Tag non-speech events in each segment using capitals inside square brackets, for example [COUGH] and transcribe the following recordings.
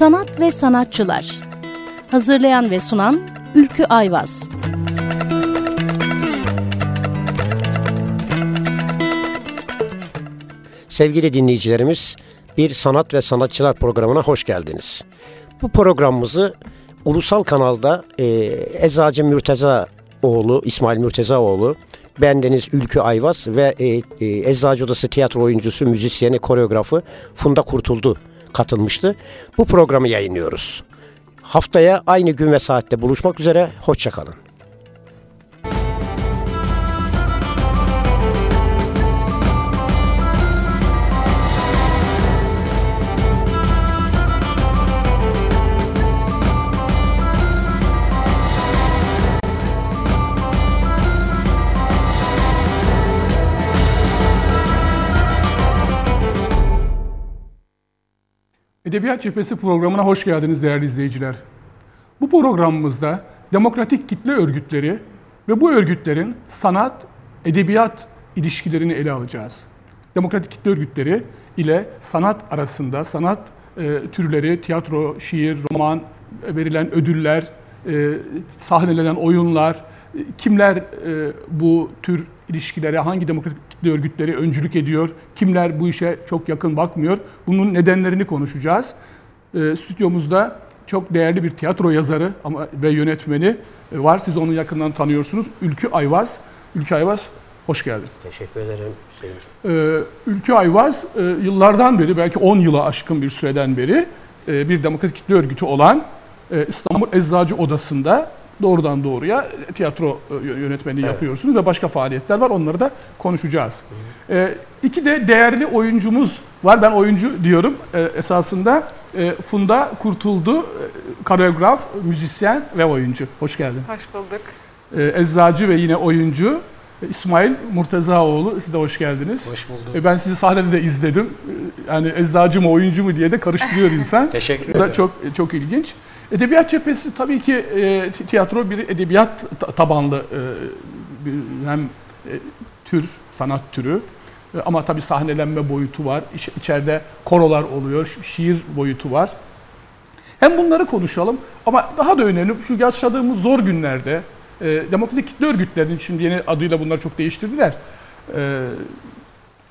Sanat ve Sanatçılar Hazırlayan ve sunan Ülkü Ayvaz Sevgili dinleyicilerimiz, bir sanat ve sanatçılar programına hoş geldiniz. Bu programımızı ulusal kanalda e, Eczacı Mürteza oğlu, İsmail Mürtezaoğlu, bendeniz Ülkü Ayvaz ve e, e, Eczacı Odası tiyatro oyuncusu, müzisyeni, koreografı Funda Kurtuldu katılmıştı. Bu programı yayınlıyoruz. Haftaya aynı gün ve saatte buluşmak üzere, hoşçakalın. Edebiyat Cephesi programına hoş geldiniz değerli izleyiciler. Bu programımızda demokratik kitle örgütleri ve bu örgütlerin sanat, edebiyat ilişkilerini ele alacağız. Demokratik kitle örgütleri ile sanat arasında sanat e, türleri, tiyatro, şiir, roman, verilen ödüller, e, sahnelenen oyunlar, e, kimler e, bu tür ilişkilere, hangi demokratik kitle örgütleri öncülük ediyor, kimler bu işe çok yakın bakmıyor, bunun nedenlerini konuşacağız. E, stüdyomuzda çok değerli bir tiyatro yazarı ama ve yönetmeni var. Siz onu yakından tanıyorsunuz. Ülkü Ayvaz. Ülkü Ayvaz hoş geldin. Teşekkür ederim Hüseyin. Ee, Ülkü Ayvaz e, yıllardan beri belki 10 yıla aşkın bir süreden beri e, bir demokratik kitle örgütü olan e, İstanbul Eczacı Odası'nda doğrudan doğruya tiyatro e, yönetmeni evet. yapıyorsunuz ve başka faaliyetler var. Onları da konuşacağız. E, iki de değerli oyuncumuz var. Ben oyuncu diyorum e, esasında. E, Funda Kurtuldu, e, koreograf, müzisyen ve oyuncu. Hoş geldin. Hoş bulduk. E, eczacı ve yine oyuncu. E, İsmail Murtezaoğlu, siz de hoş geldiniz. Hoş bulduk. E, ben sizi sahnede de izledim. E, yani eczacı mı oyuncu mu diye de karıştırıyor [LAUGHS] insan. Teşekkür Bu ederim. da çok çok ilginç. Edebiyat cephesi tabii ki e, tiyatro bir edebiyat tabanlı e, bir, hem e, tür, sanat türü e, ama tabii sahnelenme boyutu var. İç, içeride korolar oluyor, şiir boyutu var. Hem bunları konuşalım ama daha da önemli şu yaşadığımız zor günlerde e, demokratik kitle örgütlerinin şimdi yeni adıyla bunları çok değiştirdiler. E,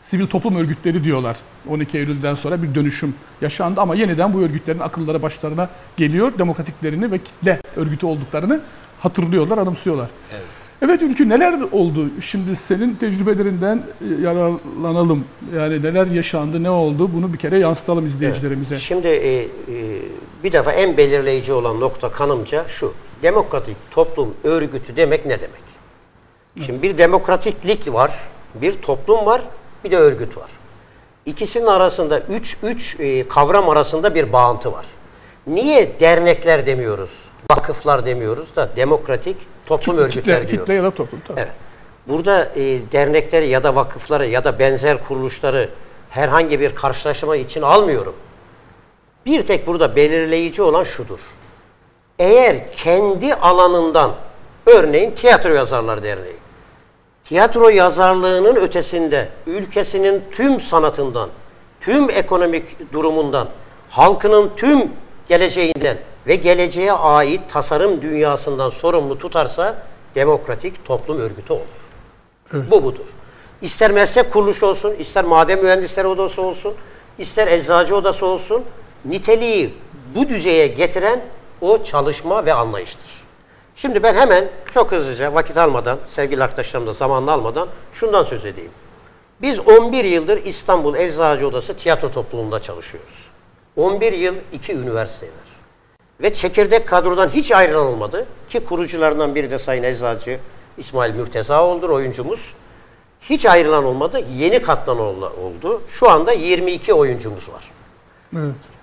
sivil toplum örgütleri diyorlar. 12 Eylül'den sonra bir dönüşüm yaşandı ama yeniden bu örgütlerin akılları başlarına geliyor. Demokratiklerini ve kitle örgütü olduklarını hatırlıyorlar, anımsıyorlar. Evet. Evet Ülkü neler oldu? Şimdi senin tecrübelerinden e, yararlanalım. Yani neler yaşandı, ne oldu? Bunu bir kere yansıtalım izleyicilerimize. Evet. Şimdi e, e, bir defa en belirleyici olan nokta kanımca şu. Demokratik toplum örgütü demek ne demek? Şimdi bir demokratiklik var, bir toplum var, bir de örgüt var. İkisinin arasında üç, üç e, kavram arasında bir bağıntı var. Niye dernekler demiyoruz, vakıflar demiyoruz da demokratik toplum Kitle- örgütler kitle, diyoruz. kitle ya da toplum. Tabii. Evet. Burada e, dernekleri ya da vakıfları ya da benzer kuruluşları herhangi bir karşılaşma için almıyorum. Bir tek burada belirleyici olan şudur. Eğer kendi alanından, örneğin Tiyatro Yazarlar Derneği, tiyatro yazarlığının ötesinde ülkesinin tüm sanatından, tüm ekonomik durumundan, halkının tüm geleceğinden ve geleceğe ait tasarım dünyasından sorumlu tutarsa demokratik toplum örgütü olur. Bu budur. İster meslek kuruluşu olsun, ister maden mühendisleri odası olsun, ister eczacı odası olsun, niteliği bu düzeye getiren o çalışma ve anlayıştır. Şimdi ben hemen çok hızlıca vakit almadan, sevgili arkadaşlarım da zamanını almadan şundan söz edeyim. Biz 11 yıldır İstanbul Eczacı Odası tiyatro topluluğunda çalışıyoruz. 11 yıl iki üniversiteler. Ve çekirdek kadrodan hiç ayrılan olmadı. Ki kurucularından biri de Sayın Eczacı İsmail Mürtezaoğlu'dur oyuncumuz. Hiç ayrılan olmadı. Yeni katlan oldu. Şu anda 22 oyuncumuz var. Evet.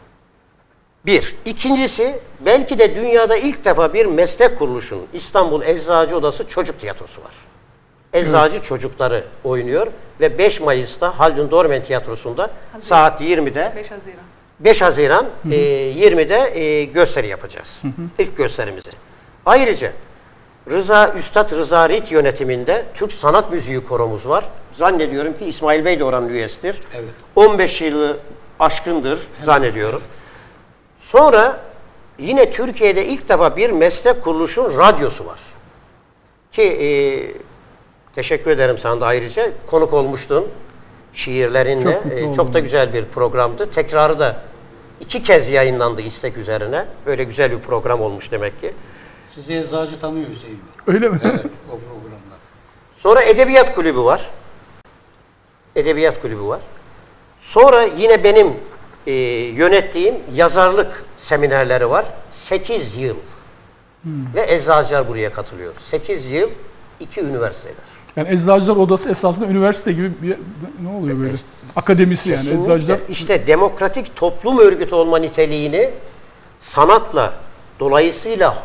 Bir. İkincisi belki de dünyada ilk defa bir meslek kuruluşunun İstanbul Eczacı Odası Çocuk Tiyatrosu var. Eczacı çocukları oynuyor ve 5 Mayıs'ta Haldun Dormen Tiyatrosu'nda saat 20'de 5 Haziran. 5 Haziran e, 20'de e, gösteri yapacağız. İlk gösterimizi. Ayrıca Rıza Üstad Rıza Rit yönetiminde Türk Sanat Müziği koromuz var. Zannediyorum ki İsmail Bey de oranın üyesidir. Evet. 15 yılı aşkındır zannediyorum. Sonra yine Türkiye'de ilk defa bir meslek kuruluşun radyosu var. Ki e, teşekkür ederim sana da ayrıca konuk olmuştun şiirlerinle. Çok E, çok da güzel bir programdı. Tekrarı da iki kez yayınlandı istek üzerine. Böyle güzel bir program olmuş demek ki. Sizi eczacı tanıyor Hüseyin Bey. Öyle mi? Evet o programda. Sonra Edebiyat Kulübü var. Edebiyat Kulübü var. Sonra yine benim e, yönettiğim yazarlık seminerleri var. 8 yıl. Ve eczacılar buraya katılıyor. 8 yıl, iki üniversiteler. Yani Eczacılar Odası esasında üniversite gibi bir ne oluyor böyle? Akademisi yani Kesinlikle. eczacılar. İşte demokratik toplum örgütü olma niteliğini sanatla, dolayısıyla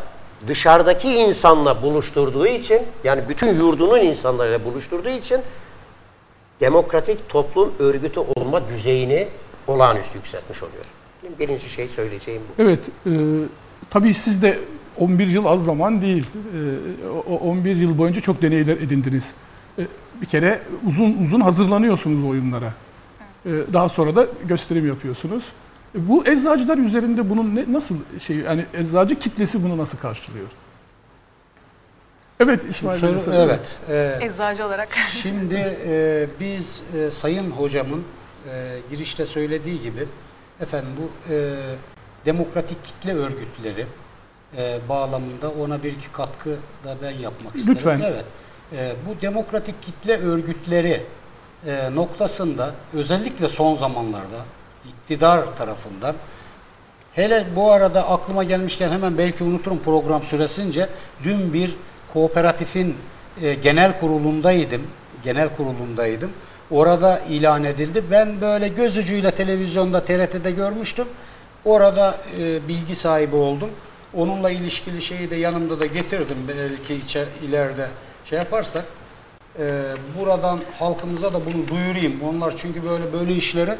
dışarıdaki insanla buluşturduğu için, yani bütün yurdunun insanlarıyla buluşturduğu için demokratik toplum örgütü olma düzeyini olağanüstü yükseltmiş oluyor. Birinci şey söyleyeceğim bu. Evet, e, tabii siz de 11 yıl az zaman değil. E, o 11 yıl boyunca çok deneyler edindiniz. E, bir kere uzun uzun hazırlanıyorsunuz oyunlara. E, daha sonra da gösterim yapıyorsunuz. E, bu eczacılar üzerinde bunun ne, nasıl şey yani eczacı kitlesi bunu nasıl karşılıyor? Evet İsmail Soru, evet. e, Eczacı olarak. Şimdi e, biz e, Sayın Hocamın e, girişte söylediği gibi efendim bu e, demokratik kitle örgütleri e, bağlamında ona bir iki katkı da ben yapmak isterim. Lütfen. Evet. E, bu demokratik kitle örgütleri e, noktasında özellikle son zamanlarda iktidar tarafından Hele bu arada aklıma gelmişken hemen belki unuturum program süresince dün bir kooperatifin e, genel kurulundaydım. Genel kurulundaydım. Orada ilan edildi. Ben böyle göz ucuyla televizyonda TRT'de görmüştüm. Orada e, bilgi sahibi oldum. Onunla ilişkili şeyi de yanımda da getirdim. Belki içe, ileride şey yaparsak. E, buradan halkımıza da bunu duyurayım. Onlar çünkü böyle böyle işleri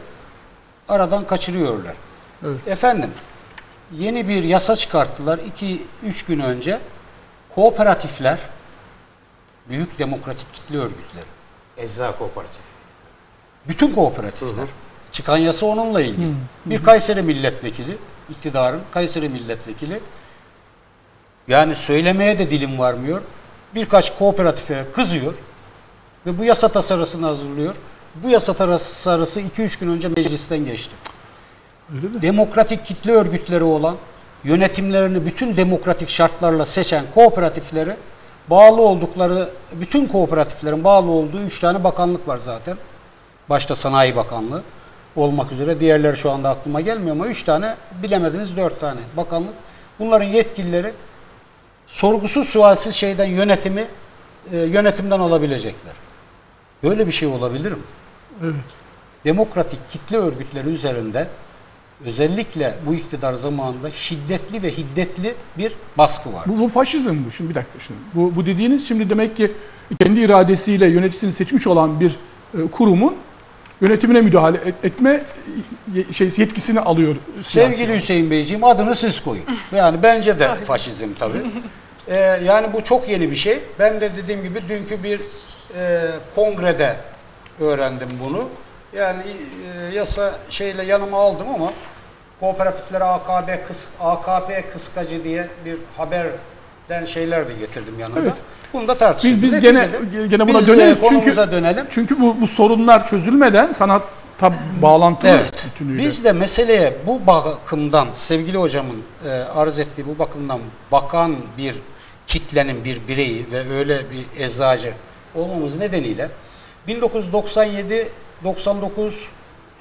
aradan kaçırıyorlar. Evet. Efendim, yeni bir yasa çıkarttılar 2-3 gün önce. Kooperatifler, büyük demokratik kitle örgütleri, Ecza Kooperatif. Bütün kooperatifler. Çıkan yasa onunla ilgili. Bir Kayseri milletvekili, iktidarın Kayseri milletvekili, yani söylemeye de dilim varmıyor. Birkaç kooperatife kızıyor ve bu yasa tasarısını hazırlıyor. Bu yasa tasarısı 2-3 gün önce meclisten geçti. Öyle mi? demokratik kitle örgütleri olan, yönetimlerini bütün demokratik şartlarla seçen kooperatifleri bağlı oldukları, bütün kooperatiflerin bağlı olduğu üç tane bakanlık var zaten. Başta Sanayi Bakanlığı olmak üzere. Diğerleri şu anda aklıma gelmiyor ama üç tane, bilemediniz dört tane bakanlık. Bunların yetkilileri sorgusuz sualsiz şeyden yönetimi e, yönetimden alabilecekler. Böyle bir şey olabilir mi? Evet. demokratik kitle örgütleri üzerinde özellikle bu iktidar zamanında şiddetli ve hiddetli bir baskı var. Bu, bu faşizm bu. Şimdi bir dakika şimdi. Bu, bu dediğiniz şimdi demek ki kendi iradesiyle yöneticisini seçmiş olan bir e, kurumun yönetimine müdahale et- etme şey yetkisini alıyor. siyasi Sevgili olarak. Hüseyin Beyciğim adını siz koyun. Yani bence de faşizm tabii. Ee, yani bu çok yeni bir şey. Ben de dediğim gibi dünkü bir e, kongrede öğrendim bunu. Yani e, yasa şeyle yanıma aldım ama kooperatiflere AKB kıs, AKP kıskacı diye bir haberden şeyler de getirdim yanımda. Evet. Bunu da tartışacağız. Biz biz gene gene buna biz, dönelim e, çünkü dönelim. çünkü bu, bu sorunlar çözülmeden sanatta bağlantılı Evet. bütünüyle. Biz de meseleye bu bakımdan sevgili hocamın e, arz ettiği bu bakımdan bakan bir kitlenin bir bireyi ve öyle bir eczacı olmamız nedeniyle 1997 99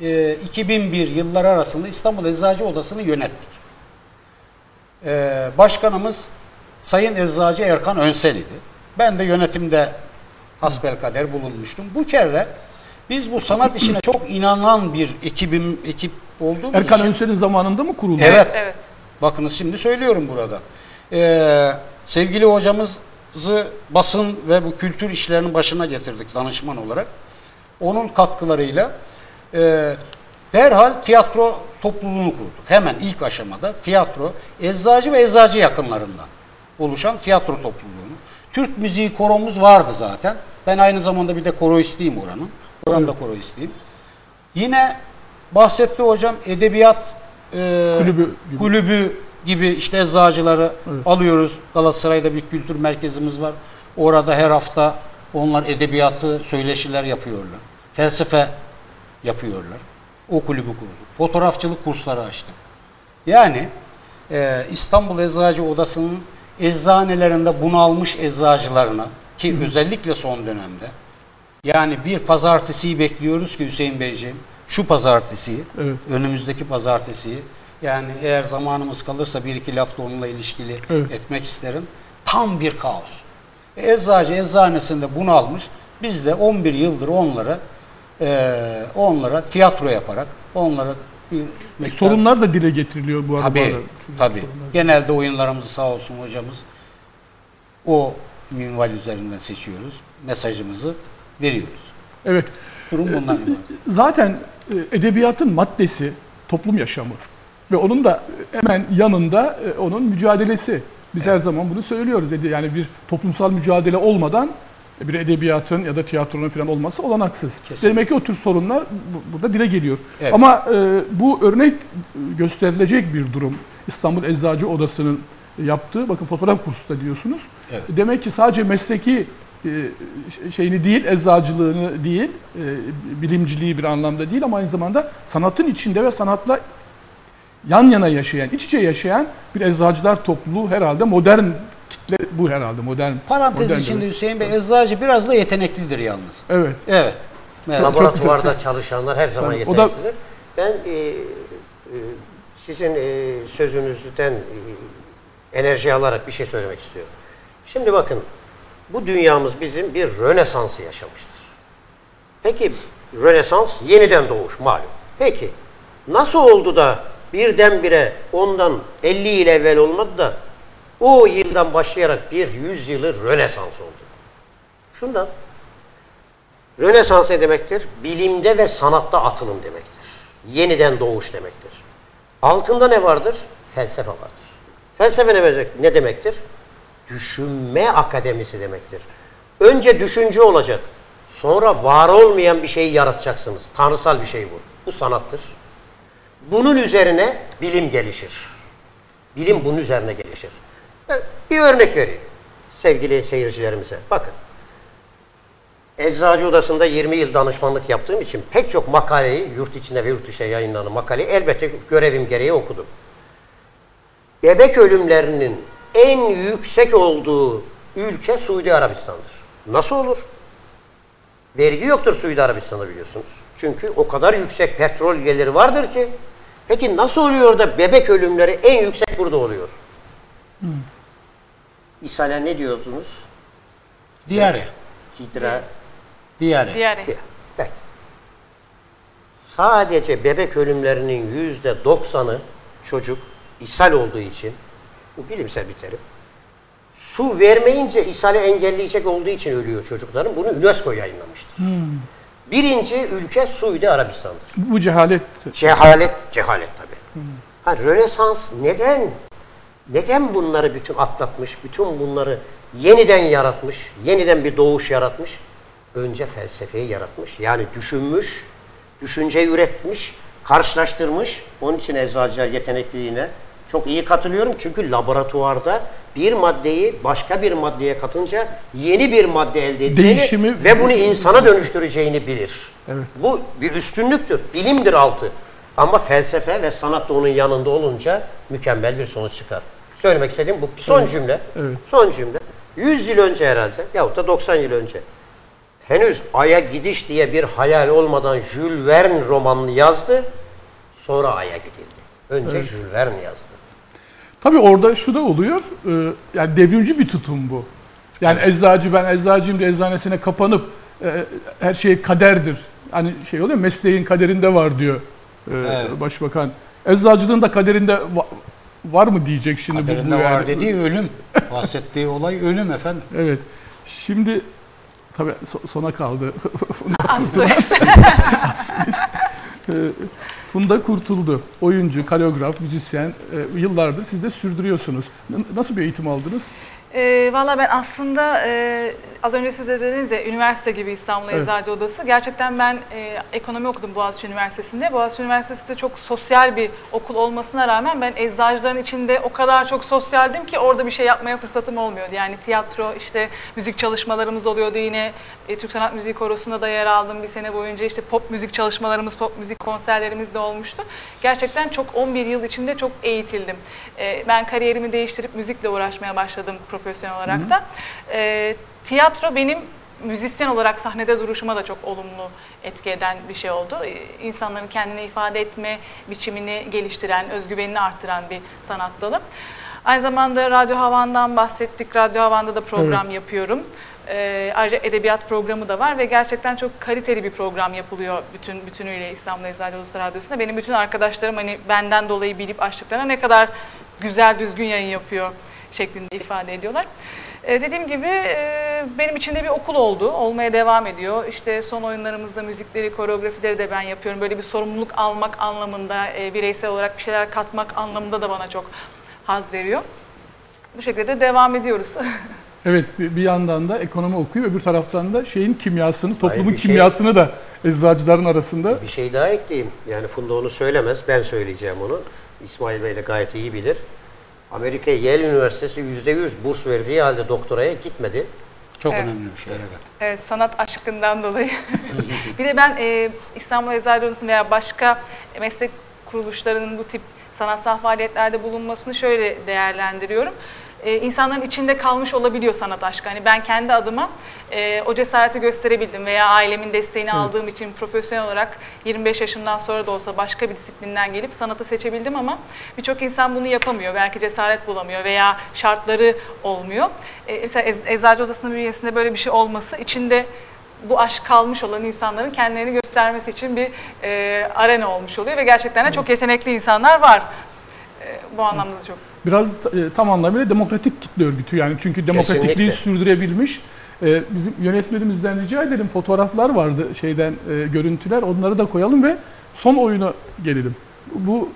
e, 2001 yılları arasında İstanbul Eczacı Odası'nı yönettik. E, başkanımız Sayın Eczacı Erkan Önsel idi. Ben de yönetimde hasbelkader bulunmuştum. Bu kere biz bu sanat işine çok inanan bir ekibim ekip olduğumuz Erkan için Önsel'in zamanında mı kuruldu? Evet. Evet. Bakınız şimdi söylüyorum burada. Ee, sevgili hocamızı basın ve bu kültür işlerinin başına getirdik danışman olarak. Onun katkılarıyla e, derhal tiyatro topluluğunu kurduk. Hemen ilk aşamada tiyatro, eczacı ve eczacı yakınlarından oluşan tiyatro topluluğunu. Türk müziği koromuz vardı zaten. Ben aynı zamanda bir de koroistiyim oranın. Oranın da koroistiyim. Yine bahsetti hocam edebiyat e, Kulübü gibi. kulübü gibi işte eczacıları alıyoruz. Galatasaray'da bir kültür merkezimiz var. Orada her hafta onlar edebiyatı, söyleşiler yapıyorlar. Felsefe yapıyorlar. O kulübü kurduk. Fotoğrafçılık kursları açtık. Yani e, İstanbul Eczacı Odası'nın eczanelerinde bunalmış eczacılarına ki özellikle son dönemde yani bir pazartesiyi bekliyoruz ki Hüseyin Beyciğim şu pazartesiyi Evet. önümüzdeki pazartesiyi yani eğer zamanımız kalırsa bir iki laf da onunla ilişkili Evet. etmek isterim. Tam bir kaos. E, Eczacı eczanesinde bunalmış. Biz de 11 yıldır onlara e, onlara tiyatro yaparak onlara bir miktar- Sorunlar da dile getiriliyor bu arada. Tabii, tabii. Genelde oyunlarımızı sağ olsun hocamız o minval üzerinden seçiyoruz. Mesajımızı veriyoruz. Evet. Durum bundan ibaret. Zaten e, edebiyatın maddesi toplum yaşamı. Ve onun da hemen yanında e, onun mücadelesi. Biz her zaman bunu söylüyoruz. Ede- Yani bir toplumsal mücadele olmadan bir edebiyatın ya da tiyatronun falan olması olanaksız. Kesinlikle. Demek ki o tür sorunlar bu- burada dile geliyor. Evet. Ama e, bu örnek gösterilecek bir durum. İstanbul Eczacı Odası'nın yaptığı, bakın fotoğraf kursu da diyorsunuz. Evet. Demek ki sadece mesleki e, şeyini değil, eczacılığını değil, e, bilimciliği bir anlamda değil ama aynı zamanda sanatın içinde ve sanatla yan yana yaşayan, iç içe yaşayan bir eczacılar topluluğu herhalde modern kitle bu herhalde modern. Parantez modern içinde. Hüseyin Bey eczacı biraz da yeteneklidir yalnız. Evet. Evet. evet. Laboratuvarda çalışanlar her zaman Tabii, o da- yeteneklidir. Ben e, e, sizin e, sözünüzden e, enerji alarak bir şey söylemek istiyorum. Şimdi bakın, bu dünyamız bizim bir rönesansı yaşamıştır. Peki, rönesans yeniden doğuş malum. Peki, nasıl oldu da birdenbire ondan 50 yıl evvel olmadı da o yıldan başlayarak bir 100 yılı rönesans oldu? Şundan, Rönesans ne demektir? Bilimde ve sanatta atılım demektir. Yeniden doğuş demektir. Altında ne vardır? Felsefe vardır. Felsefe ne, ne demektir? Düşünme akademisi demektir. Önce düşünce olacak. Sonra var olmayan bir şeyi yaratacaksınız. Tanrısal bir şey bu. Bu sanattır. Bunun üzerine bilim gelişir. Bilim bunun üzerine gelişir. Bir örnek vereyim sevgili seyircilerimize. Bakın. Eczacı Odası'nda 20 yıl danışmanlık yaptığım için pek çok makaleyi yurt içinde ve yurt dışı yayınlanan makaleyi elbette görevim gereği okudum. Bebek ölümlerinin en yüksek olduğu ülke Suudi Arabistan'dır. Nasıl olur? Vergi yoktur Suudi Arabistan'da biliyorsunuz. Çünkü o kadar yüksek petrol geliri vardır ki. Peki nasıl oluyor da bebek ölümleri en yüksek burada oluyor? İshale ne diyordunuz? Diyare. Hidra, Diyare. Diyare. Peki. Sadece bebek ölümlerinin yüzde doksanı çocuk ishal olduğu için, bu bilimsel bir terim. Su vermeyince ishali engelleyecek olduğu için ölüyor çocukların. Bunu UNESCO yayınlamıştır. Birinci ülke Suudi Arabistan'dır. Bu cehalet Cehalet, cehalet tabii. Ha, Rönesans neden neden bunları bütün atlatmış, bütün bunları yeniden yaratmış, yeniden bir doğuş yaratmış? Önce felsefeyi yaratmış. Yani düşünmüş, düşünceyi üretmiş, karşılaştırmış. Onun için eczacılar yetenekliliğine çok iyi katılıyorum. Çünkü laboratuvarda bir maddeyi başka bir maddeye katınca yeni bir madde elde edeceğini Değişimi- ve bunu insana dönüştüreceğini bilir. Evet. Bu bir üstünlüktür, bilimdir altı. Ama felsefe ve sanat da onun yanında olunca mükemmel bir sonuç çıkar. Söylemek istediğim bu. Son cümle. Evet. Son cümle. 100 yıl önce herhalde yahut da 90 yıl önce henüz Ay'a gidiş diye bir hayal olmadan Jules Verne romanını yazdı. Sonra Ay'a gidildi. Önce Jules Verne yazdı. Tabii orada şu da oluyor. e, yani devrimci bir tutum bu. Yani eczacı ben eczacıyım diye eczanesine kapanıp e, her şey kaderdir. Hani şey oluyor mesleğin kaderinde var diyor Evet. başbakan. Eczacılığın da kaderinde va- var mı diyecek şimdi bu- bu. Kaderinde yani. var dediği ölüm. Bahsettiği olay ölüm efendim. [LAUGHS] Evet. Şimdi tabii so- sona kaldı. [LAUGHS] Aslı. [LAUGHS] E, Funda Kurtuldu. Oyuncu, koreograf, müzisyen. e, yıllardır siz de sürdürüyorsunuz. Nasıl bir eğitim aldınız? E, Valla ben aslında e, az önce siz de dediniz ya üniversite gibi İstanbul Evet. Eczacı Odası. Gerçekten ben e, ekonomi okudum Boğaziçi Üniversitesi'nde. Boğaziçi Üniversitesi de çok sosyal bir okul olmasına rağmen ben eczacıların içinde o kadar çok sosyaldim ki orada bir şey yapmaya fırsatım olmuyordu. Yani tiyatro, işte müzik çalışmalarımız oluyordu yine. E, Türk Sanat Müziği Korosu'nda da yer aldım bir sene boyunca. işte pop müzik çalışmalarımız, pop müzik konserlerimiz de olmuştu. Gerçekten çok 11 yıl içinde çok eğitildim. E, ben kariyerimi değiştirip müzikle uğraşmaya başladım profesyonel olarak da. E, tiyatro benim müzisyen olarak sahnede duruşuma da çok olumlu etki eden bir şey oldu. Ee, İnsanların kendini ifade etme biçimini geliştiren, özgüvenini arttıran bir sanat dalı. Aynı zamanda Radyo Havan'dan bahsettik. Radyo Havan'da da program yapıyorum. Ee, ayrıca edebiyat programı da var ve gerçekten çok kaliteli bir program yapılıyor bütün bütünüyle İstanbul Eczacı Odası Radyosu'nda. Benim bütün arkadaşlarım hani benden dolayı bilip açtıklarına ne kadar güzel düzgün yayın yapıyor şeklinde ifade ediyorlar. Ee, dediğim gibi e, benim içinde bir okul oldu, olmaya devam ediyor. İşte son oyunlarımızda müzikleri, koreografileri de ben yapıyorum. Böyle bir sorumluluk almak anlamında, e, bireysel olarak bir şeyler katmak anlamında da bana çok haz veriyor. Bu şekilde devam ediyoruz. [LAUGHS] Evet bir bir yandan da ekonomi okuyor, öbür taraftan da şeyin kimyasını, toplumun bir şey- kimyasını da eczacıların arasında Bir şey daha ekleyeyim. Yani Funda onu söylemez. Ben söyleyeceğim onu. İsmail Bey de gayet iyi bilir. Amerika Yale Üniversitesi %100 burs verdiği halde doktoraya gitmedi. Çok Evet. önemli bir şey evet. Evet, sanat aşkından dolayı. [LAUGHS] bir de ben e, İstanbul Eczacı Odası'nın veya başka meslek kuruluşlarının bu tip sanatsal faaliyetlerde bulunmasını şöyle değerlendiriyorum. E, insanların içinde kalmış olabiliyor sanat aşkı. Hani ben kendi adıma e, o cesareti gösterebildim veya ailemin desteğini aldığım için profesyonel olarak 25 yaşımdan sonra da olsa başka bir disiplinden gelip sanatı seçebildim ama birçok insan bunu yapamıyor. Belki cesaret bulamıyor veya şartları olmuyor. E, mesela Ez- Eczacı Odası'nın bünyesinde böyle bir şey olması içinde bu aşk kalmış olan insanların kendilerini göstermesi için bir e, arena olmuş oluyor ve gerçekten de çok yetenekli insanlar var. E, bu anlamda da çok biraz e, tam anlamıyla demokratik kitle örgütü yani çünkü demokratikliği Kesinlikle. sürdürebilmiş. E, bizim yönetmenimizden rica edelim fotoğraflar vardı şeyden e, görüntüler onları da koyalım ve son oyuna gelelim. Bu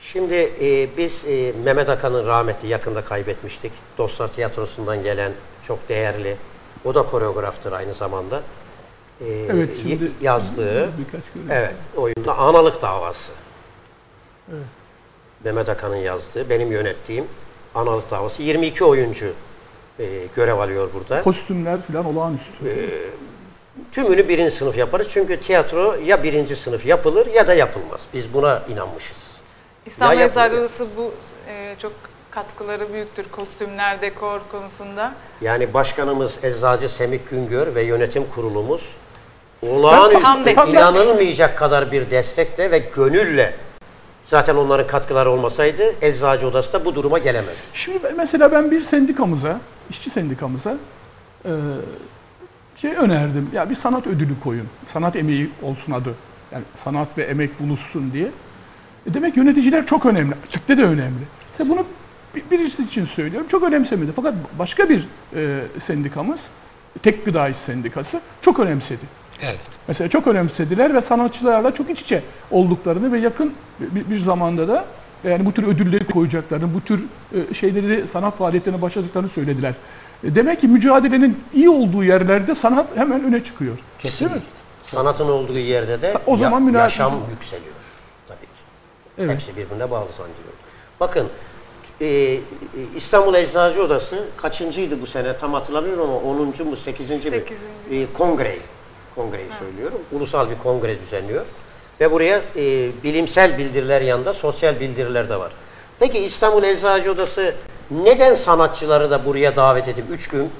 Şimdi e, biz e, Mehmet Akan'ın rahmetli yakında kaybetmiştik. Dostlar Tiyatrosu'ndan gelen çok değerli. O da koreograftır aynı zamanda. E, evet şimdi yazdığı. Evet, oyunda Analık Davası. Mehmet Akan'ın yazdığı, benim yönettiğim Analık Davası. 22 oyuncu e, görev alıyor burada. Kostümler falan olağanüstü. Tümünü birinci sınıf yaparız. Çünkü tiyatro ya birinci sınıf yapılır ya da yapılmaz. Biz buna inanmışız. İstanbul Ya Eczacı yapılıyor. Odası bu e, çok katkıları büyüktür kostümler, dekor konusunda. Yani başkanımız Eczacı Semih Güngör ve yönetim kurulumuz olağanüstü inanılmayacak kadar bir destekle ve gönülle zaten onların katkıları olmasaydı Eczacı Odası da bu duruma gelemezdi. Şimdi mesela ben bir sendikamıza, işçi sendikamıza e, şey önerdim. Ya bir sanat ödülü koyun. Sanat emeği olsun adı. Yani sanat ve emek buluşsun diye. E demek yöneticiler çok önemli. Kitle de önemli. İşte bunu bir- birisi için söylüyorum. Çok önemsemedi. Fakat başka bir e, sendikamız, Tek Gıda İş Sendikası çok önemsedi. Evet. Mesela çok önemsediler ve sanatçılarla çok iç içe olduklarını ve yakın bir, bir zamanda da yani bu tür ödülleri koyacaklarını, bu tür e, şeyleri sanat faaliyetlerine başladıklarını söylediler. E, Demek ki mücadelenin iyi olduğu yerlerde sanat hemen öne çıkıyor. Kesinlikle. Sanatın olduğu yerde de o zaman ya- yaşam var. yükseliyor tabii ki. Evet. Hepsi birbirine bağlı zannediyorum. Bakın e, İstanbul Eczacı Odası kaçıncıydı bu sene tam hatırlamıyorum ama 10. mu 8. mi? Sekizinci. E, kongreyi. Kongreyi söylüyorum. Ulusal bir kongre düzenliyor. Ve buraya e, bilimsel bildiriler yanında sosyal bildiriler de var. Peki İstanbul Eczacı Odası neden sanatçıları da buraya davet edip 3 gün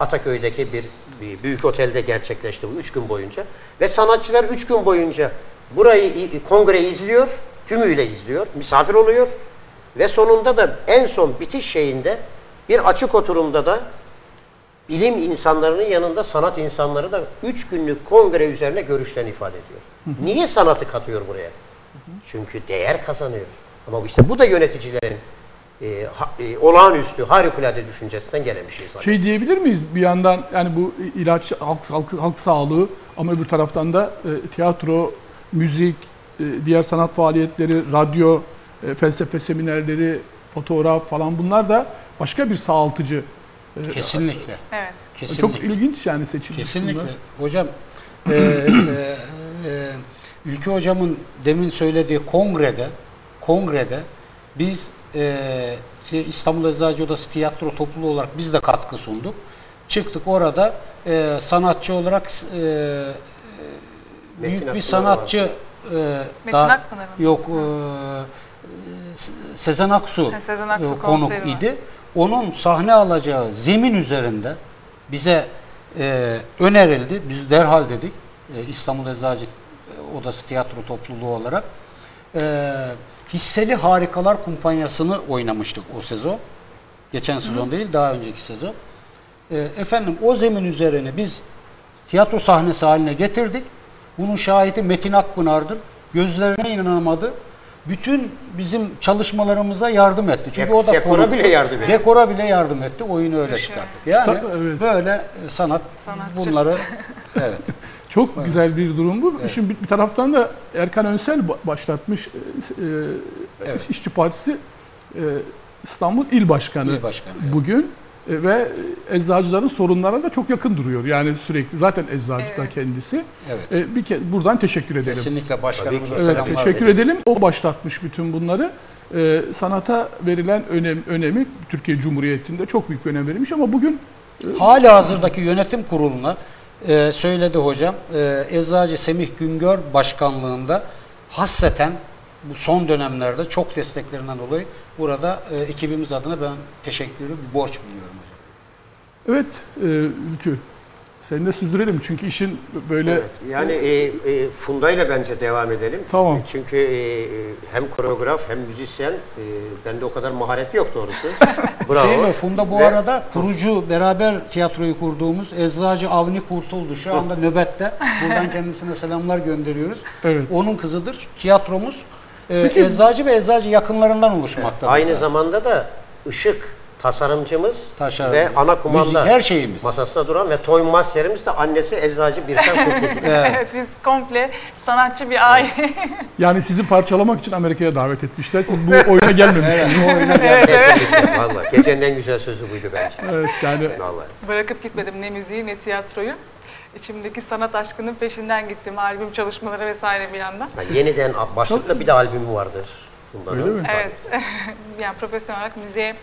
Ataköy'deki bir, bir büyük otelde gerçekleşti bu üç gün boyunca. Ve sanatçılar üç gün boyunca burayı kongreyi izliyor, tümüyle izliyor, misafir oluyor. Ve sonunda da en son bitiş şeyinde bir açık oturumda da bilim insanlarının yanında sanat insanları da üç günlük kongre üzerine görüşlerini ifade ediyor. Niye sanatı katıyor buraya? Çünkü değer kazanıyor. Ama işte bu da yöneticilerin e, ha- e, olağanüstü, harikulade düşüncesinden gelen bir şey zaten. Şey diyebilir miyiz bir yandan yani bu ilaç, halk, halk, halk sağlığı ama öbür taraftan da e, tiyatro, müzik, e, diğer sanat faaliyetleri, radyo, e, felsefe seminerleri, fotoğraf falan bunlar da başka bir sağaltıcı. E, Kesinlikle. Evet. Kesinlikle. Çok ilginç yani seçilmiş Kesinlikle. bunlar. Hocam e, e, e, Ülke Hocam'ın demin söylediği kongrede kongrede biz e, şey, İstanbul Eczacı Odası tiyatro topluluğu olarak biz de katkı sunduk. Çıktık orada e, sanatçı olarak e, büyük Akpınar bir sanatçı e, Metin daha- Akpınar mı? yok e, Se- Sezen Aksu, Ha, Sezen Aksu e, konuk konseri var. Onun sahne alacağı zemin üzerinde bize e, önerildi. Biz derhal dedik e, İstanbul Eczacı Odası Tiyatro Topluluğu olarak. E, Hisseli Harikalar Kumpanyası'nı oynamıştık o sezon. Geçen sezon değil, daha önceki sezon. E, efendim o zemin üzerine biz tiyatro sahnesi haline getirdik. Bunun şahidi Metin Akpınar'dır. Gözlerine inanamadı. Bütün bizim çalışmalarımıza yardım etti. Çünkü Dek- o da dekora konuk- bile yardım etti. Dekora bile yardım etti. Oyunu öyle çıkarttık. Yani Tabii, evet. böyle e, sanat Sanatçı. bunları [LAUGHS] evet. Çok güzel bir durum bu. Şimdi bir- taraftan da Erkan Önsel ba- başlatmış e, e, Evet. İşçi Partisi e, İstanbul İl Başkanı, İl Başkanı, evet. bugün E, ve eczacıların sorunlarına da çok yakın duruyor. Yani sürekli zaten eczacı da kendisi. Evet. E, bir kez buradan teşekkür edelim. Kesinlikle başkanımıza. Evet, selamlar. teşekkür edelim. edelim. O başlatmış bütün bunları. E, sanata verilen önem önemi Türkiye Cumhuriyeti'nde çok büyük bir önem verilmiş ama bugün Hala hazırdaki yönetim kuruluna e, söyledi hocam. E, Eczacı Semih Güngör başkanlığında hasreten bu son dönemlerde çok desteklerinden dolayı burada e, ekibimiz adına ben teşekkürü bir borç biliyorum. Evet e, Ülkü seni de sürdürelim çünkü işin böyle Evet, yani e, e, Funda ile bence devam edelim. Tamam. Çünkü e, e, hem koreograf hem müzisyen, e, bende o kadar maharet yok doğrusu. [LAUGHS] Bravo. Hüseyin Bey Funda bu Ve- arada kurucu beraber tiyatroyu kurduğumuz Eczacı Avni Kurtuldu. Şu anda nöbette. Buradan kendisine selamlar gönderiyoruz. Evet. Onun kızıdır. Tiyatromuz e, eczacı ve eczacı yakınlarından oluşmaktadır. Aynı zaten. zamanda da ışık tasarımcımız Tasarım, ve ana kumanda müzik, her şeyimiz. masasında duran ve toy masterimiz de annesi eczacı Birsen Kurtuldu. [LAUGHS] Evet. biz komple sanatçı bir aile. [LAUGHS] yani sizi parçalamak için Amerika'ya davet etmişler. Siz bu oyuna gelmemişsiniz. Evet, oyuna geldi. Kesinlikle. Vallahi gecenin en güzel sözü buydu bence. Evet yani Vallahi. Bırakıp gitmedim ne müziği ne tiyatroyu. İçimdeki sanat aşkının peşinden gittim. Albüm çalışmaları vesaire bir yandan. Ha, yeniden başlıkta bir de albümü vardır. Öyle mi? Evet. [LAUGHS] yani profesyonel olarak müziğe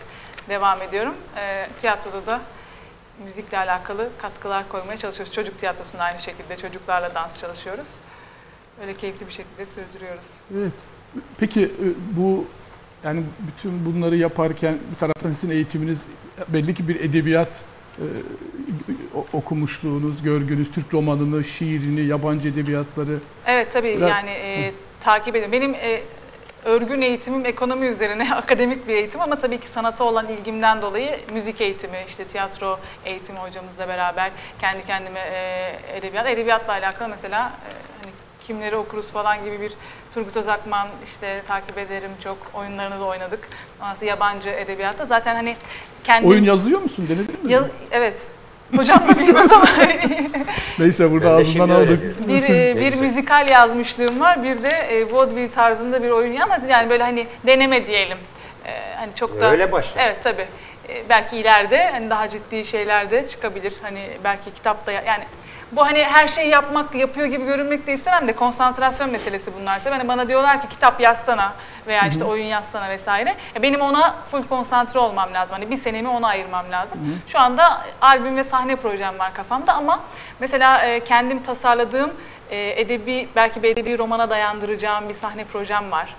devam ediyorum. Ee, tiyatroda da müzikle alakalı katkılar koymaya çalışıyoruz. Çocuk tiyatrosunda aynı şekilde çocuklarla dans çalışıyoruz. Öyle keyifli bir şekilde sürdürüyoruz. evet. Peki e, bu yani bütün bunları yaparken bir taraftan sizin eğitiminiz belli ki bir edebiyat e, okumuşluğunuz, görgünüz, Türk romanını, şiirini, yabancı edebiyatları. Evet tabii Biraz- yani e, takip ediyorum. Benim e, örgün eğitimim ekonomi üzerine [LAUGHS] akademik bir eğitim ama tabii ki sanata olan ilgimden dolayı müzik eğitimi, işte tiyatro eğitimi hocamızla beraber kendi kendime e, edebiyat, edebiyatla alakalı mesela e, hani kimleri okuruz falan gibi bir Turgut Özakman işte takip ederim çok oyunlarını da oynadık. Ondan yabancı edebiyatta zaten hani kendim Oyun yazıyor musun? Denedin mi? Yaz- evet. Hocam da bilmez ama [LAUGHS] Neyse burada Ben ağzından aldık. bir e, bir müzikal yazmışlığım var. Bir de e, vaudeville tarzında bir oyun ama yani böyle hani deneme diyelim. E, hani çok da Öyle başla. Evet tabii. E, belki ileride hani daha ciddi şeyler de çıkabilir. Hani belki kitapta ya- yani bu hani her şeyi yapmak, yapıyor gibi görünmek de istemem de konsantrasyon meselesi bunlar tabii. Hani bana diyorlar ki kitap yazsana veya işte oyun yazsana vesaire. E, benim ona full konsantre olmam lazım. Hani bir senemi ona ayırmam lazım. Şu anda albüm ve sahne projem var kafamda ama mesela e, kendim tasarladığım e, edebi belki bir edebi romana dayandıracağım bir sahne projem var.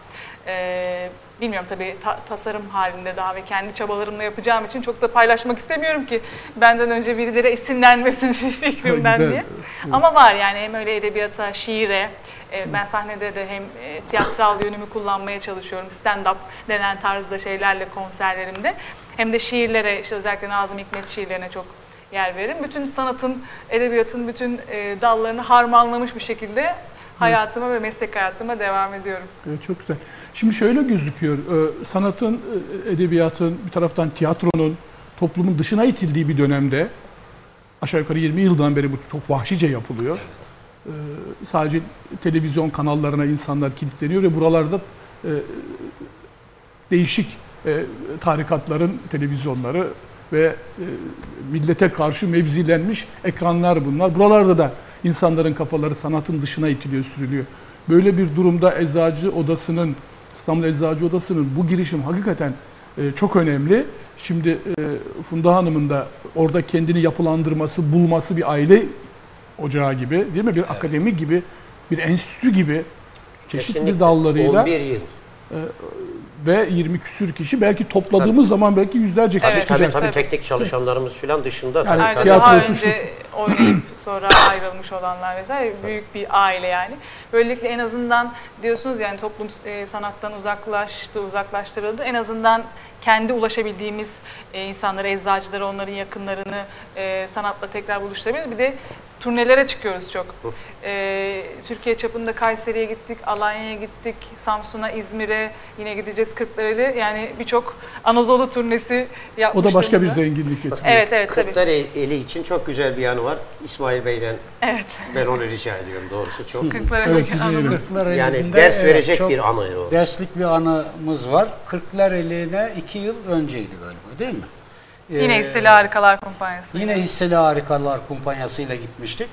E, bilmiyorum tabii ta- tasarım halinde daha ve kendi çabalarımla yapacağım için çok da paylaşmak istemiyorum ki benden önce birileri esinlenmesin [LAUGHS] [LAUGHS] fikrimden Güzel. diye. Ama var yani hem öyle edebiyata, şiire, e, ben sahnede de hem e, tiyatral yönümü kullanmaya çalışıyorum. Stand-up denen tarzda şeylerle konserlerimde. Hem de şiirlere, işte özellikle Nazım Hikmet şiirlerine çok yer veririm. Bütün sanatın, edebiyatın bütün e, dallarını harmanlamış bir şekilde hayatıma ve meslek hayatıma devam ediyorum. Evet, çok güzel. Şimdi şöyle gözüküyor. e, Sanatın, e, edebiyatın, bir taraftan tiyatronun toplumun dışına itildiği bir dönemde aşağı yukarı 20 yıldan beri bu çok vahşice yapılıyor. E, Sadece televizyon kanallarına insanlar kilitleniyor ve buralarda değişik tarikatların televizyonları ve millete karşı mevzilenmiş ekranlar bunlar. Buralarda da insanların kafaları sanatın dışına itiliyor, sürülüyor. Böyle bir durumda Eczacı Odası'nın, İstanbul Eczacı Odası'nın bu girişim hakikaten e, çok önemli. Şimdi e, Funda Hanım'ın da orada kendini yapılandırması, bulması bir aile ocağı gibi değil mi? Bir akademi gibi, bir enstitü gibi çeşitli Kesinlikle. dallarıyla 11 yıl. Ve 20 küsür kişi belki topladığımız zaman belki yüzlerce kişi Evet, Tabii çıkacak. tabii Tabii. teknik çalışanlarımız falan dışında. Yani tabii, tabii. daha önce oynayıp [CLEARS THROAT] sonra ayrılmış olanlar vesaire büyük bir aile yani. Böylelikle en azından diyorsunuz yani toplum e, sanattan uzaklaştı, uzaklaştırıldı. En azından kendi ulaşabildiğimiz e, insanları, eczacıları, onların yakınlarını e, sanatla tekrar buluşturabiliriz. Bir de turnelere çıkıyoruz çok. E, Türkiye çapında Kayseri'ye gittik, Alanya'ya gittik, Samsun'a, İzmir'e yine gideceğiz Kırklareli. Yani birçok Anadolu turnesi O da başka bir zenginlik getiriyor. Evet evet tabii. Kırklar eli için çok güzel bir yanı var. İsmail Bey'den Evet. ben onu rica ediyorum doğrusu çok. Kırklareli Evet. Kırklareli'nde Yani ders evet, verecek çok bir anı o. Derslik bir anımız var. Kırklareli'ne iki yıl önceydi galiba değil mi? Yine Ee, Hisseli Harikalar Kumpanyası. Yine Hisseli Harikalar Kumpanyası'yla gitmiştik.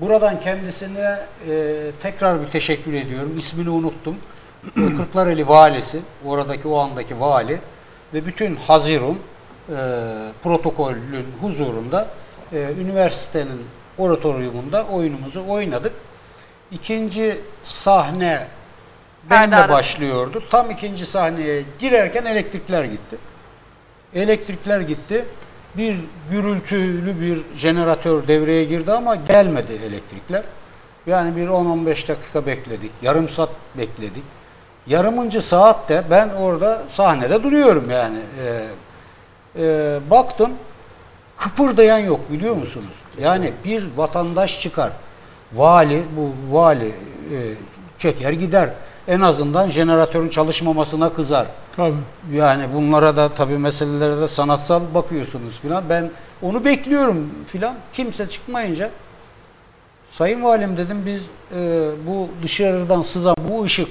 Buradan kendisine e, tekrar bir teşekkür ediyorum. İsmini unuttum. [CLEARS THROAT] Kırklareli valisi, oradaki o andaki vali ve bütün Hazirun e, protokolün huzurunda e, üniversitenin oratoryumunda oyunumuzu oynadık. İkinci sahne Perde benimle arası. başlıyordu. Tam ikinci sahneye girerken elektrikler gitti. Elektrikler gitti. Bir gürültülü bir jeneratör devreye girdi ama gelmedi elektrikler. Yani bir 10-15 dakika bekledik. Yarım saat bekledik. Yarımıncı saatte ben orada sahnede duruyorum yani. Ee, e, baktım kıpırdayan yok biliyor musunuz? Yani bir vatandaş çıkar. Vali, bu vali e, çeker gider. En azından jeneratörün çalışmamasına kızar. Tabii. Yani bunlara da tabii meselelere de sanatsal bakıyorsunuz filan. Ben onu bekliyorum filan. Kimse çıkmayınca Sayın Valim dedim biz e, bu dışarıdan sızan bu ışık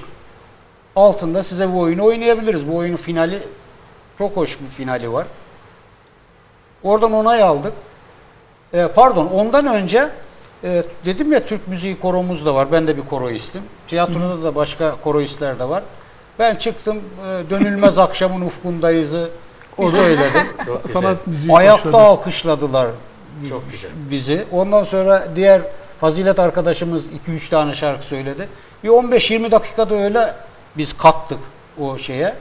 altında size bu oyunu oynayabiliriz. Bu oyunun finali çok hoş bir finali var. Oradan onay aldık. E, pardon ondan önce e, dedim ya Türk müziği koromuz da var. Ben de bir koroistim. Tiyatroda da başka koroistler de var. Ben çıktım e, dönülmez akşamın ufkundayızı bir söyledim. [LAUGHS] Sanat müziği Ayakta başladı. alkışladılar Çok güzel. bizi. Ondan sonra diğer Fazilet arkadaşımız 2-3 tane şarkı söyledi. Bir 15-20 dakikada öyle biz kattık o şeye.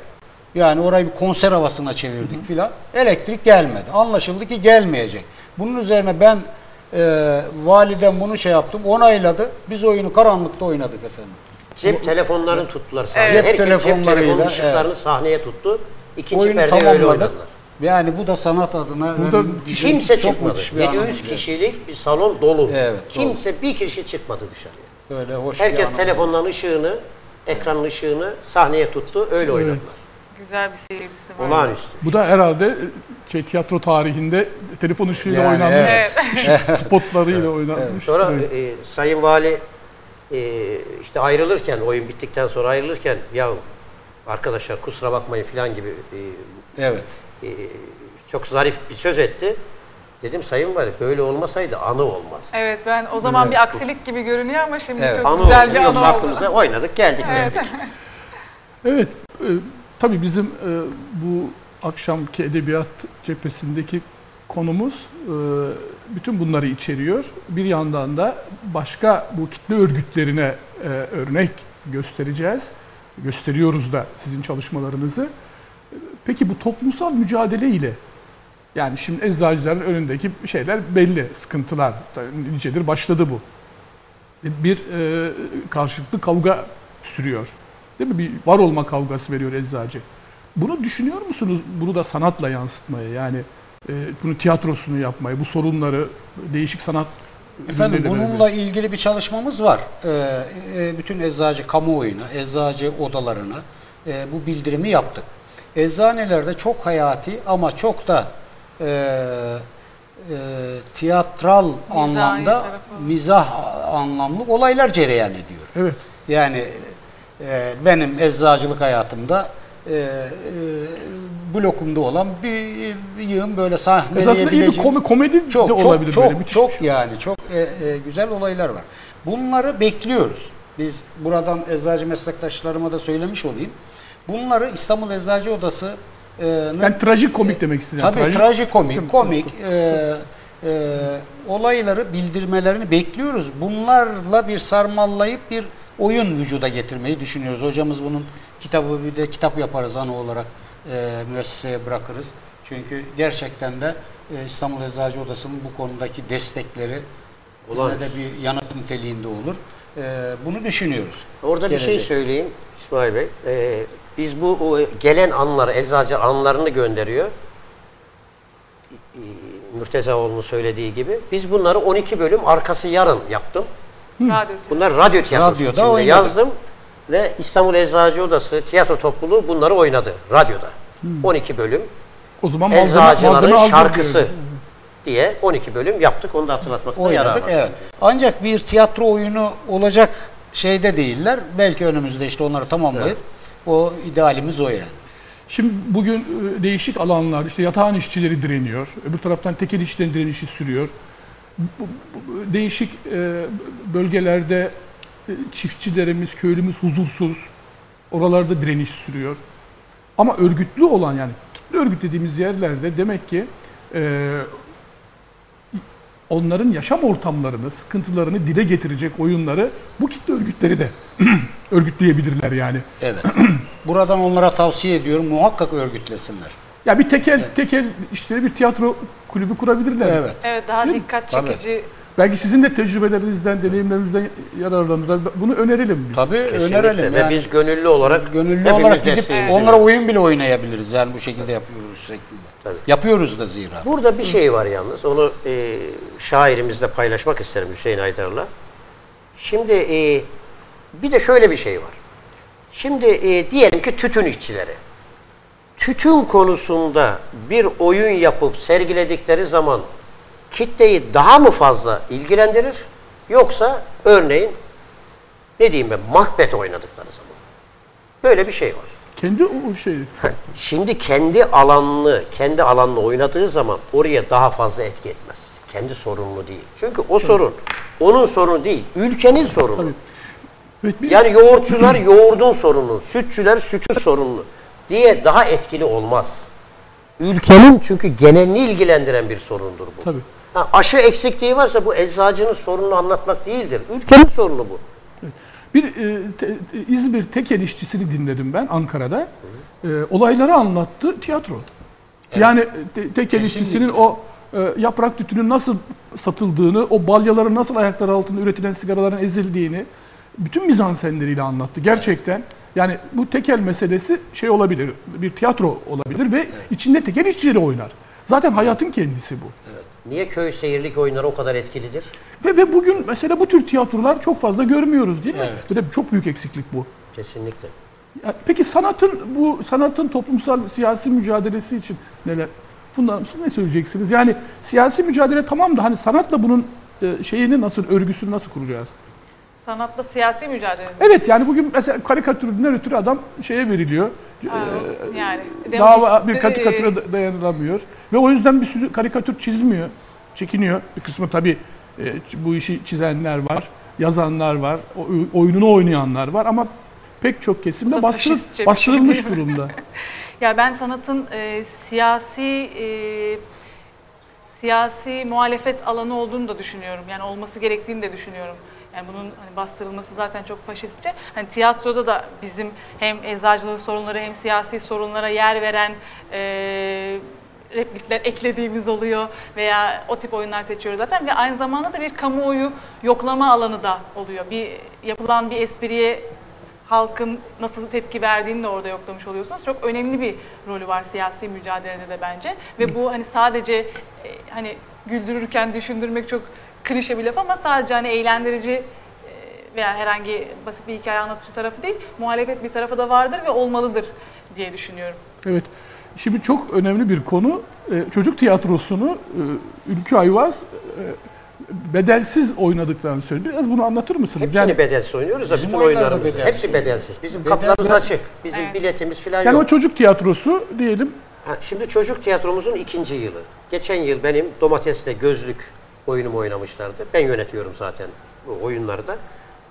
Yani orayı bir konser havasına çevirdik filan. Elektrik gelmedi. Anlaşıldı ki gelmeyecek. Bunun üzerine ben e, validen bunu şey yaptım. Onayladı. Biz oyunu karanlıkta oynadık efendim. Cep telefonlarını tuttular sahneye. Cep Herkes telefonlarıyla, cep telefonu ışıklarını evet. sahneye tuttu. İkinci Oyunu perde öyle tamamladık. oynadılar. Yani bu da sanat adına Burada benim için Kimse çok çıkmadı. müthiş bir 700 anımız. kişilik bir salon dolu. Evet, Kimse bir kişi çıkmadı dışarıya. Böyle hoş bir Herkes telefonların ışığını, ekranın ışığını sahneye tuttu. Öyle oynadılar. Güzel bir seyircisi var. Olağanüstü. Bu da herhalde şey, tiyatro tarihinde telefon ışığıyla Yani oynanmış, Evet. [LAUGHS] ışık spotlarıyla oynanmış. Sonra Evet. e, Sayın Vali e, işte ayrılırken, oyun bittikten sonra ayrılırken ya arkadaşlar kusura bakmayın falan gibi e, Evet. e, çok zarif bir söz etti. Dedim Sayın Vali böyle olmasaydı anı olmaz. Evet ben o zaman Evet. bir aksilik gibi görünüyor ama şimdi Evet. çok Anı güzel oldu. bir Yoksa anı oldu. aklımıza oynadık geldik Evet. geldik. Evet, e, tabii bizim e, bu akşamki edebiyat cephesindeki konumuz e, bütün bunları içeriyor. Bir yandan da başka bu kitle örgütlerine e, örnek göstereceğiz. Gösteriyoruz da sizin çalışmalarınızı. Peki bu toplumsal mücadele ile yani şimdi eczacıların önündeki şeyler belli, sıkıntılar. Nicedir başladı bu. Bir e, karşılıklı kavga sürüyor. Değil mi? Bir var olma kavgası veriyor eczacı. Bunu düşünüyor musunuz? Bunu da sanatla yansıtmayı yani e, bunu tiyatrosunu yapmayı, bu sorunları değişik sanat Efendim bununla ilgili bir çalışmamız var. Ee, e, bütün eczacı kamuoyuna, eczacı odalarına e, bu bildirimi yaptık. Eczanelerde çok hayati ama çok da e, e, tiyatral anlamda tarafı. mizah anlamlı olaylar cereyan ediyor. Evet. Yani e, benim eczacılık hayatımda e, e, blokumda olan bir, bir yığın böyle Esasında iyi bir sahneleyebilecek komi, komedi çok de çok olabilir çok böyle. Müthiş çok şey. yani çok e, e, güzel olaylar var. Bunları bekliyoruz. Biz buradan eczacı meslektaşlarıma da söylemiş olayım. Bunları İstanbul Eczacı Odası e, Yani trajik komik demek istedim. Tabii Trajik- trajikomik, komik e, e, olayları bildirmelerini bekliyoruz. Bunlarla bir sarmallayıp bir oyun vücuda getirmeyi düşünüyoruz. Hocamız bunun kitabı bir de kitap yaparız anı olarak e, müesseseye bırakırız. Çünkü gerçekten de e, İstanbul Eczacı Odası'nın bu konudaki destekleri yine de bir yanıt niteliğinde olur. E, bunu düşünüyoruz. Orada bir şey Gelecek. söyleyeyim İsmail Bey. Ee, biz bu o gelen anları, eczacı anlarını gönderiyor. Mürtezaoğlu'nun söylediği gibi. Biz bunları 12 bölüm arkası yarın yaptım. Radyo. Bunlar radyo tiyatrosu Radyoda içinde oynadık. yazdım. Ve İstanbul Eczacı Odası tiyatro topluluğu bunları oynadı radyoda. 12 bölüm. O zaman malzeme, şarkısı diye 12 bölüm yaptık. Onu da hatırlatmakta yarar oynadık. var. Evet. Ancak bir tiyatro oyunu olacak şeyde değiller. Belki önümüzde işte onları tamamlayıp o idealimiz o yani. Şimdi bugün e, değişik alanlar, işte yatağın işçileri direniyor. Öbür taraftan tekel işçilerin direnişi sürüyor. Bu- bu- Değişik e, bölgelerde e, çiftçilerimiz, köylümüz huzursuz. Oralarda direniş sürüyor. Ama örgütlü olan yani kitle örgüt dediğimiz yerlerde demek ki e, onların yaşam ortamlarını, sıkıntılarını dile getirecek oyunları bu kitle örgütleri de [CLEARS THROAT] örgütleyebilirler yani. Evet. [CLEARS THROAT] Buradan onlara tavsiye ediyorum muhakkak örgütlesinler. Ya bir tekel tekel işleri bir tiyatro kulübü kurabilirler. Evet. Evet daha Değil mi? dikkat Tabii. çekici. Belki sizin de tecrübelerinizden, deneyimlerinizden yararlanırlar. Bunu önerelim biz. Tabii Kesinlikle. önerelim. Ve Yani biz gönüllü olarak gönüllü olarak gidip onlara oyun bile oynayabiliriz. Yani bu şekilde yapıyoruz şeklinde. Tabii. Yapıyoruz da zira. Burada bir şey var yalnız. Onu e, şairimizle paylaşmak isterim Hüseyin Aydar'la. Şimdi e, bir de şöyle bir şey var. Şimdi e, diyelim ki tütün işçileri. Tütün konusunda bir oyun yapıp sergiledikleri zaman kitleyi daha mı fazla ilgilendirir? Yoksa örneğin ne diyeyim ben Macbeth oynadıkları zaman. Böyle bir şey var. Kendi o şey. Şimdi kendi alanını, kendi alanını oynadığı zaman oraya daha fazla etki etmez. Kendi sorunlu değil. Çünkü o sorun onun sorunu değil, ülkenin sorunu. Evet, bir, Yani yoğurtçular yoğurdun sorunu, sütçüler sütün sorunlu diye daha etkili olmaz. Ülkenin çünkü genelini ilgilendiren bir sorundur bu. Tabii. Ha, aşı eksikliği varsa bu eczacının sorununu anlatmak değildir. Ülkenin sorunu bu. bir e, te- İzmir tekel işçisini dinledim ben Ankara'da. E, olayları anlattı tiyatro. Yani e, te- tekel Kesinlikle. işçisinin o e, yaprak tütünün nasıl satıldığını, o balyaların nasıl ayaklar altında üretilen sigaraların ezildiğini bütün mizansenleriyle anlattı. Gerçekten yani bu tekel meselesi şey olabilir, bir tiyatro olabilir ve içinde tekel işçileri oynar. Zaten hayatın kendisi bu. Niye köy seyirlik oyunları o kadar etkilidir? Ve, ve bugün mesela bu tür tiyatrolar çok fazla görmüyoruz değil mi? Ve de çok büyük eksiklik bu. Kesinlikle. Ya peki sanatın bu sanatın toplumsal siyasi mücadelesi için neler? Funda Hanım siz ne söyleyeceksiniz? Yani siyasi mücadele tamam da hani sanatla bunun e, şeyini nasıl örgüsünü nasıl kuracağız? Sanatla siyasi mücadele. Evet yani bugün mesela karikatürden ötürü adam şeye veriliyor. Ha, yani Dava bir karikatüre da- dayanılamıyor ve o yüzden bir sürü karikatür çizmiyor, çekiniyor. Bir kısmı tabii e, bu işi çizenler var, yazanlar var, oyununu oynayanlar var ama pek çok kesimde bastırıl, şey bastırılmış mi? [LAUGHS] durumda. Ya ben sanatın e, siyasi e, siyasi muhalefet alanı olduğunu da düşünüyorum. Yani olması gerektiğini de düşünüyorum. Yani bunun hani bastırılması zaten çok faşistçe. Hani tiyatroda da bizim hem eczacılık sorunları hem siyasi sorunlara yer veren e, replikler eklediğimiz oluyor veya o tip oyunlar seçiyoruz zaten ve aynı zamanda da bir kamuoyu yoklama alanı da oluyor. Bir yapılan bir espriye halkın nasıl tepki verdiğini de orada yoklamış oluyorsunuz. Çok önemli bir rolü var siyasi mücadelede de bence. Ve bu hani sadece hani güldürürken düşündürmek çok klişe bir laf ama sadece hani eğlendirici e, veya herhangi basit bir hikaye anlatıcı tarafı değil, muhalefet bir tarafı da vardır ve olmalıdır diye düşünüyorum. Evet. Şimdi çok önemli bir konu. Ee, Çocuk tiyatrosunu e, Ülkü Ayvaz e, bedelsiz oynadıklarını söylüyor. Biraz bunu anlatır mısınız? Hepsini yani bedelsiz oynuyoruz da bütün oyunlarımız. bedelsiz. Hepsi bedelsiz. Bizim Bedelsiz. kapılarımız açık. Bizim Evet. biletimiz falan yani yok. o çocuk tiyatrosu diyelim. Ha, şimdi çocuk tiyatromuzun ikinci yılı. Geçen yıl benim domatesle gözlük oyunumu oynamışlardı. Ben yönetiyorum zaten bu oyunları da.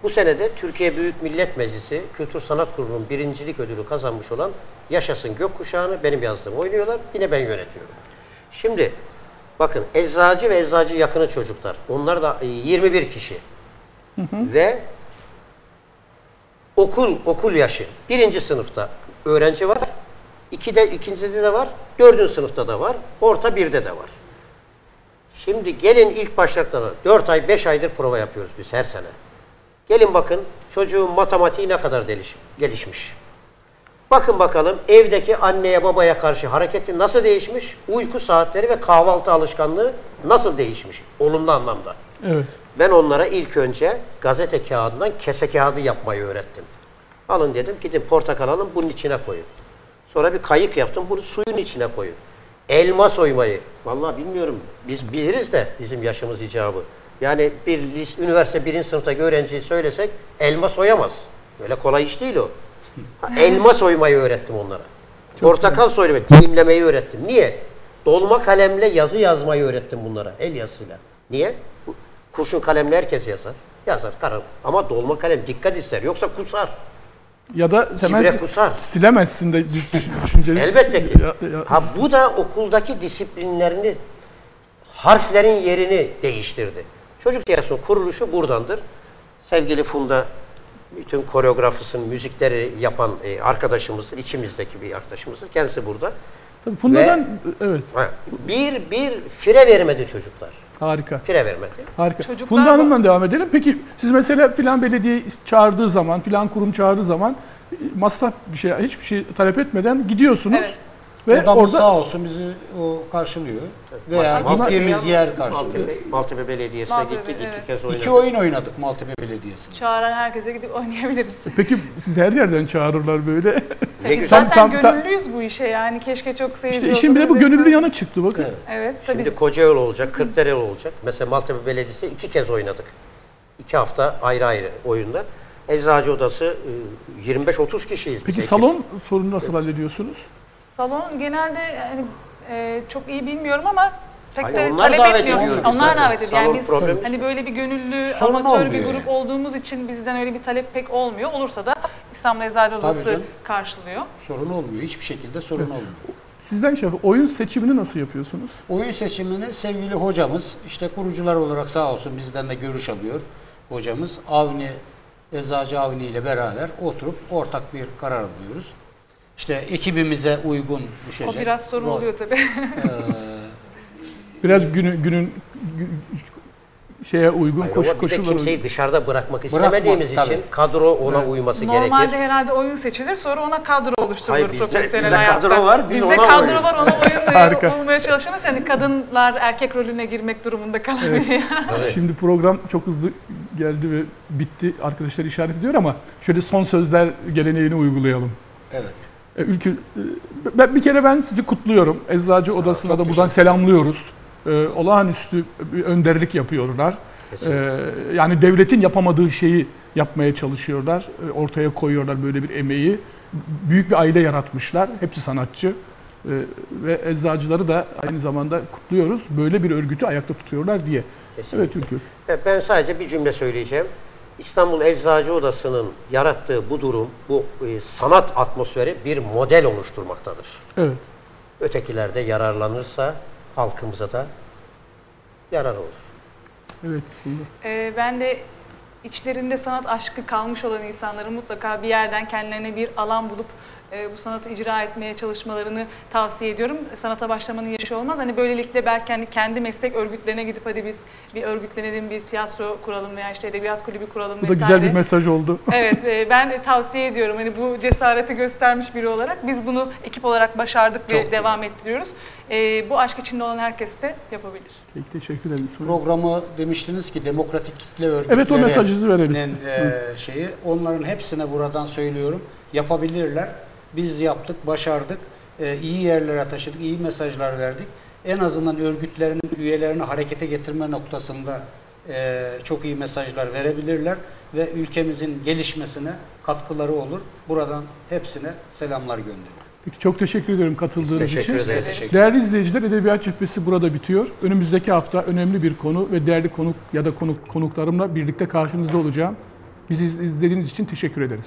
Bu sene de Türkiye Büyük Millet Meclisi Kültür Sanat Kurulu'nun birincilik ödülü kazanmış olan Yaşasın Gökkuşağı'nı benim yazdığım oynuyorlar. Yine ben yönetiyorum. Şimdi bakın eczacı ve eczacı yakını çocuklar. Onlar da e, 21 kişi. Ve okul okul yaşı. Birinci sınıfta öğrenci var. İki de, ikincide de var. Dördüncü sınıfta da var. Orta birde de var. Şimdi gelin ilk başlıklara. Dört ay, beş aydır prova yapıyoruz biz her sene. Gelin bakın çocuğun matematiği ne kadar deliş- gelişmiş. Bakın bakalım evdeki anneye babaya karşı hareketi nasıl değişmiş? Uyku saatleri ve kahvaltı alışkanlığı nasıl değişmiş? Olumlu anlamda. Evet. Ben onlara ilk önce gazete kağıdından kese kağıdı yapmayı öğrettim. Alın dedim gidin portakal alın bunun içine koyun. Sonra bir kayık yaptım bunu suyun içine koyun. Elma soymayı. Vallahi bilmiyorum biz biliriz de bizim yaşımız icabı. Yani bir lis, üniversite birinci sınıftaki öğrenciyi söylesek elma soyamaz. Öyle kolay iş değil o. Ha, elma soymayı öğrettim onlara. Portakal soymayı, dilimlemeyi öğrettim. Niye? Dolma kalemle yazı yazmayı öğrettim bunlara. El yazısıyla. Niye? Kurşun kalemle herkes yazar. Yazar, karar. Ama dolma kalem dikkat ister. Yoksa kusar. Ya da hemen Cibre kusar. silemezsin de düş- düş- düşünceli. Elbette ki. Ya- ya- Ha bu da okuldaki disiplinlerini, harflerin yerini değiştirdi. Çocuk tiyatrosunun kuruluşu buradandır. Sevgili Funda bütün koreografisinin müzikleri yapan e, arkadaşımızdır. içimizdeki bir arkadaşımızdır. Kendisi burada. Tabii Funda'dan evet Ha, bir bir fire vermedi çocuklar. Harika. Fire vermedi. Harika. Çocuklar Funda Hanım'la devam edelim. Peki siz mesela filan belediye çağırdığı zaman, filan kurum çağırdığı zaman masraf bir şey, hiçbir şey talep etmeden gidiyorsunuz. Evet. Ve Odamız orada sağ olsun bizi o karşılıyor. Veya Maltepe- gittiğimiz yer karşılıyor. Maltepe, Maltepe Belediyesi'ne Maltepe, gittik. iki evet. kez oynadık. İki oyun oynadık Maltepe Belediyesi'nde. Çağıran herkese gidip oynayabiliriz. peki siz her yerden çağırırlar böyle. Ne Biz güzel. zaten Tam- tam- gönüllüyüz bu işe yani keşke çok seyirci işte işin bir de bu gönüllü biz- yanı çıktı bakın. Evet. Evet tabii. Şimdi Kocaeli olacak, Kırklareli olacak. Mesela Maltepe Belediyesi iki kez oynadık. İki hafta ayrı ayrı oyunlar. Eczacı Odası e, 25-30 kişiyiz. biz Peki ekip. salon sorunu nasıl hallediyorsunuz? Salon genelde hani, e, çok iyi bilmiyorum ama pek Hayır, de onlar talep davet etmiyor. ediyoruz Onlar zaten. davet ediyor. Yani Salon biz hani böyle bir gönüllü Sorun amatör bir olmuyor grup yani. olduğumuz için bizden öyle bir talep pek olmuyor. Olursa da İstanbul Eczacı Odası canım. karşılıyor. Sorun olmuyor. Hiçbir şekilde sorun olmuyor. Sizden şey oyun seçimini nasıl yapıyorsunuz? Oyun seçimini sevgili hocamız, işte kurucular olarak sağ olsun bizden de görüş alıyor hocamız. Avni, Eczacı Avni ile beraber oturup ortak bir karar alıyoruz. İşte ekibimize uygun düşecek. O biraz sorun rol. oluyor tabii. Biraz günün günün gü- şeye uygun Hayır, koş, ama bir de koşullara kimseyi uygun. dışarıda bırakmak Bırakmak, istemediğimiz tabii. için kadro ona uyması Normalde gerekir. herhalde oyun seçilir sonra ona kadro oluşturulur Hayır, bizde- profesyonel bizde hayatta. kadro var, biz bizde ona kadro oyun. var ona [LAUGHS] Harika. oyun bulmaya çalışırız. Yani kadınlar erkek rolüne girmek durumunda kalabiliyor. Şimdi program çok hızlı geldi ve bitti. Arkadaşlar işaret ediyor ama şöyle son sözler geleneğini uygulayalım. Evet. E, Ülkü, e, ben bir kere ben sizi kutluyorum. Eczacı Odası'na da buradan selamlıyoruz. E, olağanüstü bir önderlik yapıyorlar. Kesinlikle. E, yani devletin yapamadığı şeyi yapmaya çalışıyorlar. Ortaya koyuyorlar böyle bir emeği. Büyük bir aile yaratmışlar. Hepsi sanatçı. Ve eczacıları da aynı zamanda kutluyoruz. Böyle bir örgütü ayakta tutuyorlar diye. Kesinlikle. Evet Ülkü. Ben sadece bir cümle söyleyeceğim. İstanbul Eczacı Odası'nın yarattığı bu durum, bu e, sanat atmosferi bir model oluşturmaktadır. Evet. Ötekiler de yararlanırsa halkımıza da yarar olur. Evet. Ee, ben de içlerinde sanat aşkı kalmış olan insanların mutlaka bir yerden kendilerine bir alan bulup e, bu sanatı icra etmeye çalışmalarını tavsiye ediyorum. Sanata başlamanın yaşı olmaz. Hani böylelikle belki hani kendi meslek örgütlerine gidip hadi biz bir örgütlenelim, bir tiyatro kuralım veya işte edebiyat kulübü kuralım Bu da vesaire. güzel bir mesaj oldu. [LAUGHS] Evet, e, ben tavsiye ediyorum. Hani bu cesareti göstermiş biri olarak biz bunu ekip olarak başardık ve Çok devam ettiriyoruz. E, bu aşk içinde olan herkes de yapabilir. Peki teşekkür ederim. Programı demiştiniz ki demokratik kitle örgütleri. Evet, o mesajınızı verelim. şeyi onların hepsine buradan söylüyorum. Yapabilirler. Biz yaptık, başardık. E, iyi yerlere taşıdık, iyi mesajlar verdik. en azından örgütlerin üyelerini harekete getirme noktasında e, çok iyi mesajlar verebilirler ve ülkemizin gelişmesine katkıları olur. Buradan hepsine selamlar gönderiyorum. Peki çok teşekkür ederim katıldığınız Teşekkür için. ederiz. Teşekkür Değerli izleyiciler Edebiyat Cephesi burada bitiyor. Önümüzdeki hafta önemli bir konu ve değerli konuk ya da konuk konuklarımla birlikte karşınızda olacağım. Bizi iz- izlediğiniz için teşekkür ederiz.